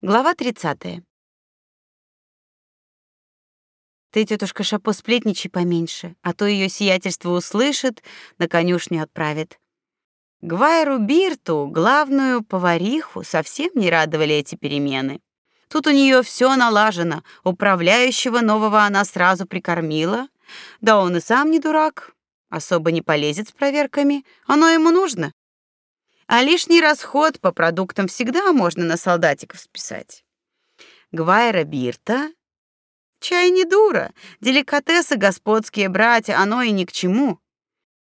Глава 30. Ты, тетушка Шапо, сплетничай поменьше, а то ее сиятельство услышит, на конюшню отправит. Гвайру Бирту, главную повариху, совсем не радовали эти перемены. Тут у нее все налажено, управляющего нового она сразу прикормила. Да он и сам не дурак, особо не полезет с проверками, оно ему нужно. А лишний расход по продуктам всегда можно на солдатиков списать. Гвайра Бирта чай не дура, деликатесы господские братья, оно и ни к чему.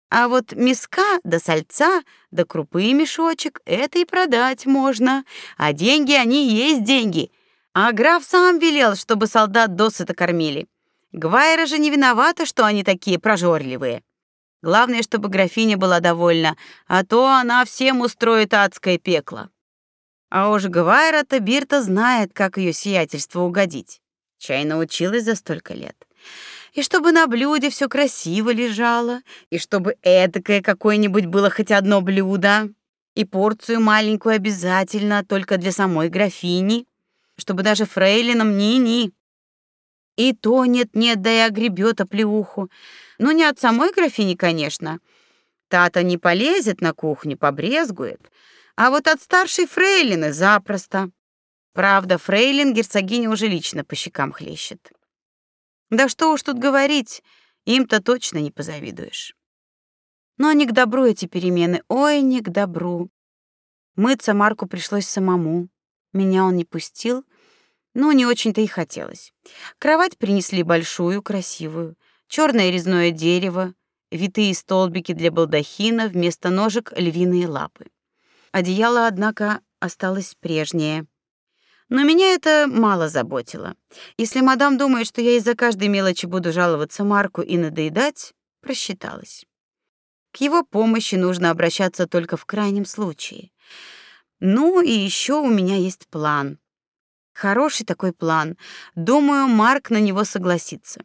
А вот миска да сальца да крупы и мешочек это и продать можно, а деньги они есть деньги. А граф сам велел, чтобы солдат досыта кормили. Гвайра же не виновата, что они такие прожорливые. Главное, чтобы графиня была довольна, а то она всем устроит адское пекло. А уж Гвайра-то Бирта знает, как ее сиятельство угодить. Чай научилась за столько лет. И чтобы на блюде все красиво лежало, и чтобы эдакое какое-нибудь было хоть одно блюдо, и порцию маленькую обязательно только для самой графини, чтобы даже фрейлинам ни-ни. И то нет-нет, да и огребет оплеуху. Ну, не от самой графини, конечно. Тата не полезет на кухню, побрезгует. А вот от старшей фрейлины запросто. Правда, фрейлин герцогиня уже лично по щекам хлещет. Да что уж тут говорить, им-то точно не позавидуешь. Но не к добру эти перемены, ой, не к добру. Мыться Марку пришлось самому. Меня он не пустил, но не очень-то и хотелось. Кровать принесли большую, красивую, черное резное дерево, витые столбики для балдахина, вместо ножек львиные лапы. Одеяло, однако, осталось прежнее. Но меня это мало заботило. Если мадам думает, что я из-за каждой мелочи буду жаловаться Марку и надоедать, просчиталась. К его помощи нужно обращаться только в крайнем случае. Ну и еще у меня есть план. Хороший такой план. Думаю, Марк на него согласится.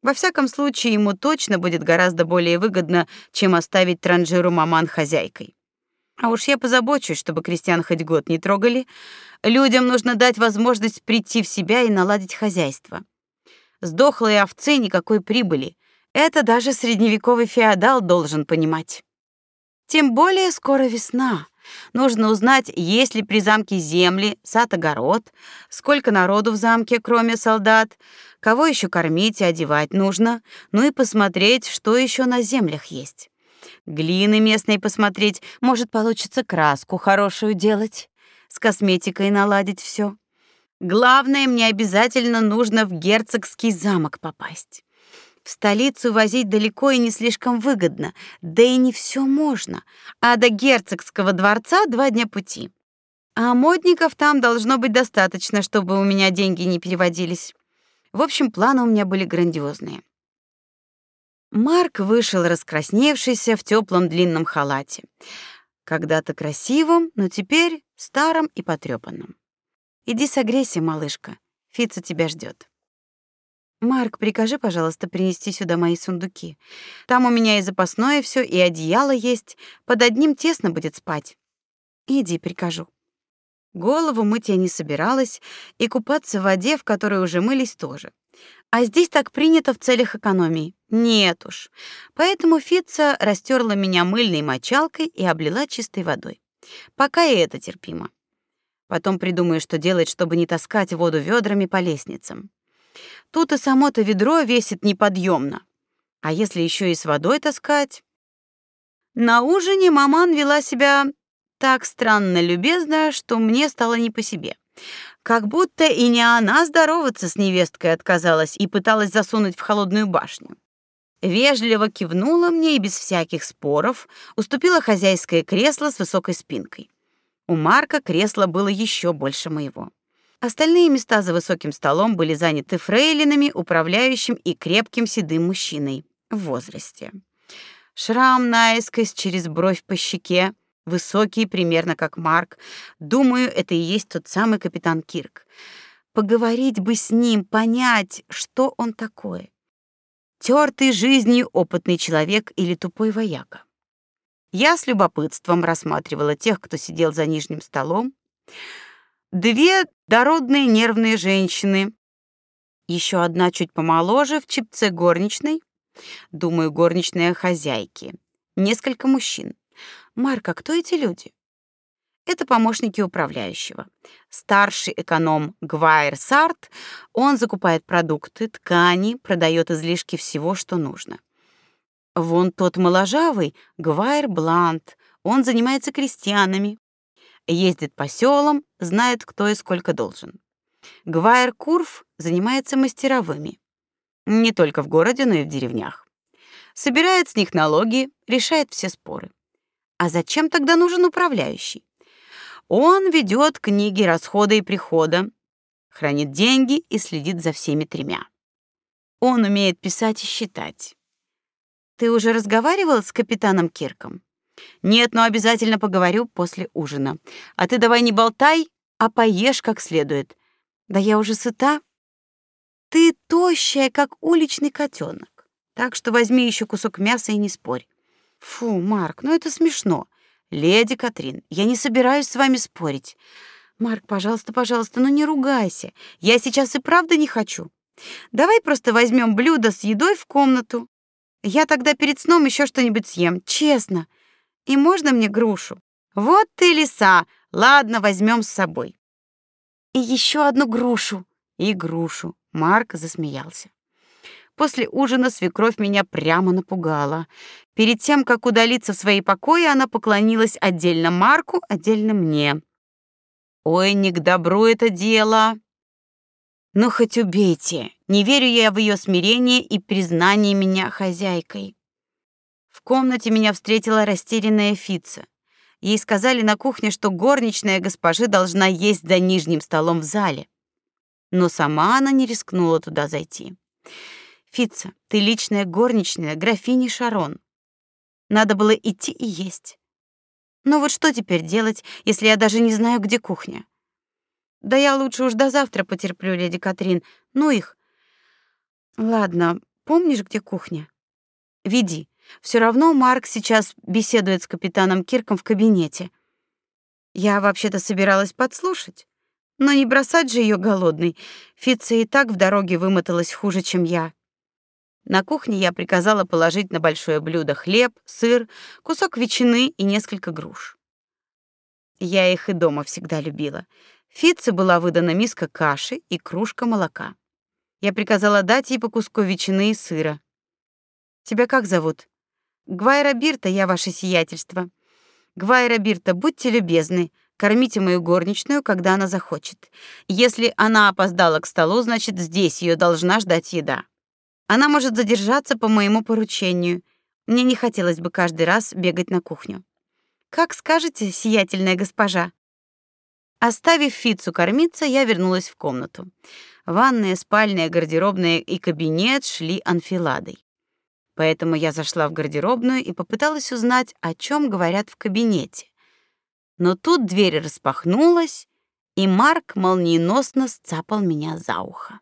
Во всяком случае, ему точно будет гораздо более выгодно, чем оставить транжиру маман хозяйкой. А уж я позабочусь, чтобы крестьян хоть год не трогали. Людям нужно дать возможность прийти в себя и наладить хозяйство. Сдохлые овцы никакой прибыли. Это даже средневековый феодал должен понимать. Тем более скоро весна. Нужно узнать, есть ли при замке земли, сад-огород, сколько народу в замке, кроме солдат, кого еще кормить и одевать нужно, ну и посмотреть, что еще на землях есть. Глины местной посмотреть, может, получится краску хорошую делать, с косметикой наладить все. Главное, мне обязательно нужно в герцогский замок попасть. В столицу возить далеко и не слишком выгодно, да и не все можно, а до герцогского дворца два дня пути. А модников там должно быть достаточно, чтобы у меня деньги не переводились. В общем, планы у меня были грандиозные. Марк вышел раскрасневшийся в теплом длинном халате. Когда-то красивым, но теперь старым и потрепанным. Иди согрейся, малышка. Фица тебя ждет. Марк, прикажи, пожалуйста, принести сюда мои сундуки. Там у меня и запасное все, и одеяло есть. Под одним тесно будет спать. Иди, прикажу. Голову мыть я не собиралась, и купаться в воде, в которой уже мылись, тоже. А здесь так принято в целях экономии. Нет уж. Поэтому Фица растерла меня мыльной мочалкой и облила чистой водой. Пока и это терпимо. Потом придумаю, что делать, чтобы не таскать воду ведрами по лестницам. Тут и само-то ведро весит неподъемно. А если еще и с водой таскать? На ужине маман вела себя так странно любезно, что мне стало не по себе. Как будто и не она здороваться с невесткой отказалась и пыталась засунуть в холодную башню. Вежливо кивнула мне и без всяких споров уступила хозяйское кресло с высокой спинкой. У Марка кресло было еще больше моего. Остальные места за высоким столом были заняты фрейлинами, управляющим и крепким седым мужчиной в возрасте. Шрам наискось через бровь по щеке, высокий, примерно как Марк. Думаю, это и есть тот самый капитан Кирк. Поговорить бы с ним, понять, что он такое. Тертый жизнью опытный человек или тупой вояка. Я с любопытством рассматривала тех, кто сидел за нижним столом. Две дородные нервные женщины. Еще одна чуть помоложе в чипце горничной. Думаю, горничная хозяйки. Несколько мужчин. Марка, кто эти люди? Это помощники управляющего. Старший эконом Гвайер Сарт, он закупает продукты, ткани, продает излишки всего, что нужно. Вон тот моложавый, Гвайер Блант, он занимается крестьянами. Ездит по селам, знает, кто и сколько должен. Гвайер Курф занимается мастеровыми. Не только в городе, но и в деревнях. Собирает с них налоги, решает все споры. А зачем тогда нужен управляющий? Он ведет книги расхода и прихода, хранит деньги и следит за всеми тремя. Он умеет писать и считать. Ты уже разговаривал с капитаном Кирком? Нет, но обязательно поговорю после ужина. А ты давай не болтай, а поешь как следует. Да я уже сыта. Ты тощая, как уличный котенок. Так что возьми еще кусок мяса и не спорь. Фу, Марк, ну это смешно. Леди Катрин, я не собираюсь с вами спорить. Марк, пожалуйста, пожалуйста, ну не ругайся. Я сейчас и правда не хочу. Давай просто возьмем блюдо с едой в комнату. Я тогда перед сном еще что-нибудь съем, честно. И можно мне грушу? Вот ты лиса. Ладно, возьмем с собой. И еще одну грушу. И грушу. Марк засмеялся. После ужина свекровь меня прямо напугала. Перед тем, как удалиться в свои покои, она поклонилась отдельно Марку, отдельно мне. Ой, не к добру это дело. Ну хоть убейте. Не верю я в ее смирение и признание меня хозяйкой. В комнате меня встретила растерянная Фица. Ей сказали на кухне, что горничная госпожи должна есть за нижним столом в зале. Но сама она не рискнула туда зайти. Фица, ты личная горничная графини Шарон. Надо было идти и есть. Но вот что теперь делать, если я даже не знаю, где кухня? Да я лучше уж до завтра потерплю, леди Катрин. Ну их. Ладно, помнишь, где кухня? Веди. Все равно Марк сейчас беседует с капитаном Кирком в кабинете. Я вообще-то собиралась подслушать, но не бросать же ее голодной. Фица и так в дороге вымоталась хуже, чем я. На кухне я приказала положить на большое блюдо хлеб, сыр, кусок ветчины и несколько груш. Я их и дома всегда любила. Фитце была выдана миска каши и кружка молока. Я приказала дать ей по куску ветчины и сыра. Тебя как зовут? Гвайра Бирта, я ваше сиятельство. Гвайра Бирта, будьте любезны, кормите мою горничную, когда она захочет. Если она опоздала к столу, значит, здесь ее должна ждать еда. Она может задержаться по моему поручению. Мне не хотелось бы каждый раз бегать на кухню. Как скажете, сиятельная госпожа. Оставив Фицу кормиться, я вернулась в комнату. Ванная, спальня, гардеробная и кабинет шли анфиладой. Поэтому я зашла в гардеробную и попыталась узнать, о чем говорят в кабинете. Но тут дверь распахнулась, и Марк молниеносно сцапал меня за ухо.